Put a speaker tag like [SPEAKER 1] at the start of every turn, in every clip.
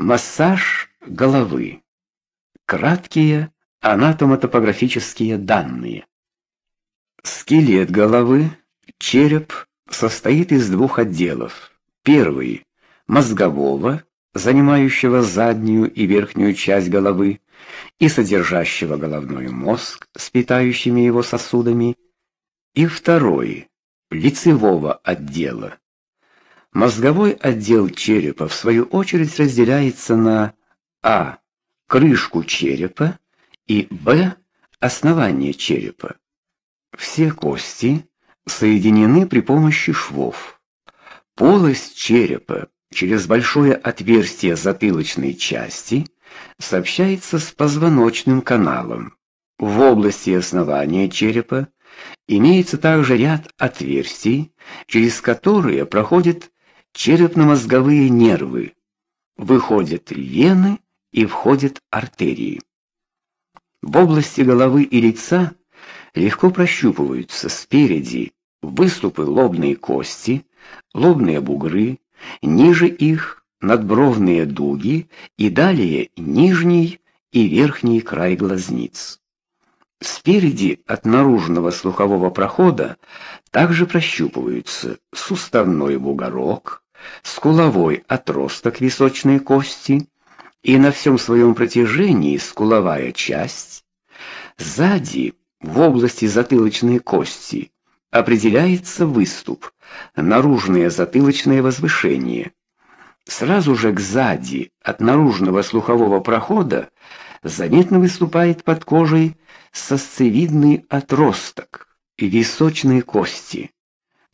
[SPEAKER 1] Массаж головы. Краткие анатомотопографические данные. Скелет головы, череп состоит из двух отделов. Первый мозгового, занимающего заднюю и верхнюю часть головы и содержащего головной мозг с питающими его сосудами, и второй лицевого отдела. Мозговой отдел черепа в свою очередь разделяется на а крышку черепа и б основание черепа. Все кости соединены при помощи швов. Полость черепа через большое отверстие затылочной части сообщается с позвоночным каналом. В области основания черепа имеется также ряд отверстий, через которые проходят черепно-мозговые нервы, выходят вены и входят артерии. В области головы и лица легко прощупываются спереди выступы лобной кости, лобные бугры, ниже их надбровные дуги и далее нижний и верхний край глазниц. Спереди от наружного слухового прохода также прощупываются суставной бугорок, скуловой отросток височной кости и на всем своем протяжении скуловая часть. Сзади, в области затылочной кости, определяется выступ, наружное затылочное возвышение. Сразу же кзади от наружного слухового прохода заметно выступает под кожей сосцевидный отросток и височные кости.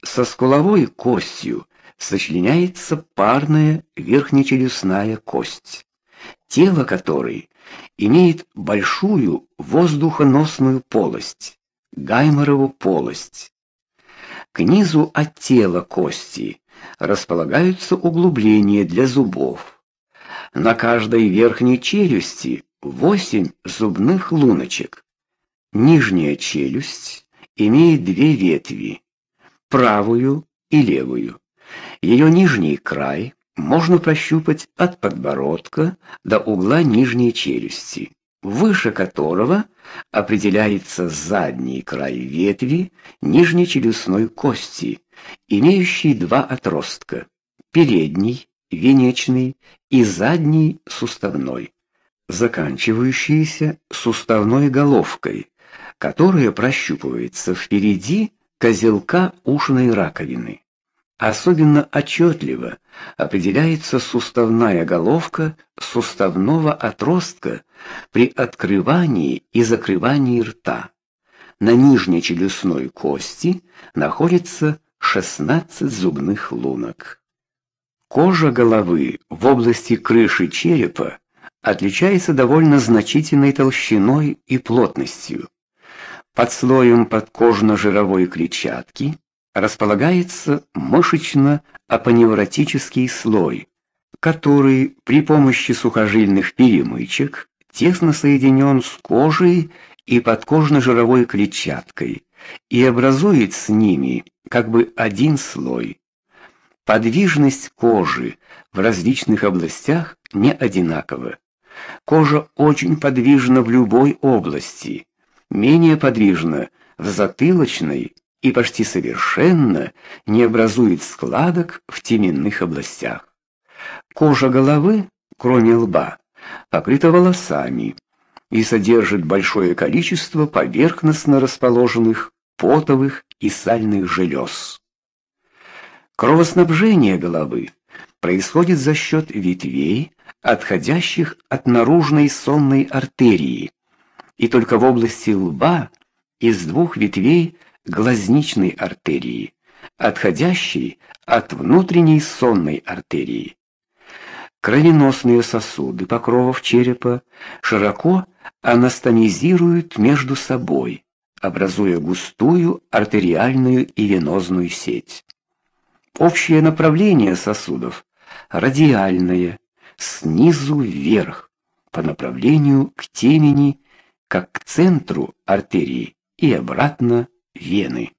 [SPEAKER 1] Со скуловой костью сочленяется парная верхнечелюстная кость, тело которой имеет большую воздухоносную полость, гайморову полость. К низу от тела кости располагаются углубления для зубов. На каждой верхней челюсти восемь зубных луночек. Нижняя челюсть имеет две ветви, правую и левую. Ее нижний край можно прощупать от подбородка до угла нижней челюсти, выше которого определяется задний край ветви нижней челюстной кости, имеющей два отростка: передний венечный и задний суставной, заканчивающиеся суставной головкой, которая прощупывается впереди козелка ушной раковины. Особенно отчетливо определяется суставная головка суставного отростка при открывании и закрывании рта. На нижней челюстной кости находится 16 зубных лунок. Кожа головы в области крыши черепа отличается довольно значительной толщиной и плотностью. Под слоем подкожно-жировой клетчатки располагается мышечно-апоневротический слой, который при помощи сухожильных перемычек тесно соединен с кожей и подкожно-жировой клетчаткой и образует с ними как бы один слой. Подвижность кожи в различных областях не одинакова. Кожа очень подвижна в любой области, менее подвижна в затылочной и почти совершенно не образует складок в теменных областях. Кожа головы, кроме лба, покрыта волосами и содержит большое количество поверхностно расположенных потовых и сальных желез. Кровоснабжение головы происходит за счет ветвей, отходящих от наружной сонной артерии, и только в области лба из двух ветвей глазничной артерии, отходящей от внутренней сонной артерии. Кровеносные сосуды покровов черепа широко анастомизируют между собой, образуя густую артериальную и венозную сеть. Общее направление сосудов радиальное, снизу вверх, по направлению к темени, как к центру артерии и обратно вены.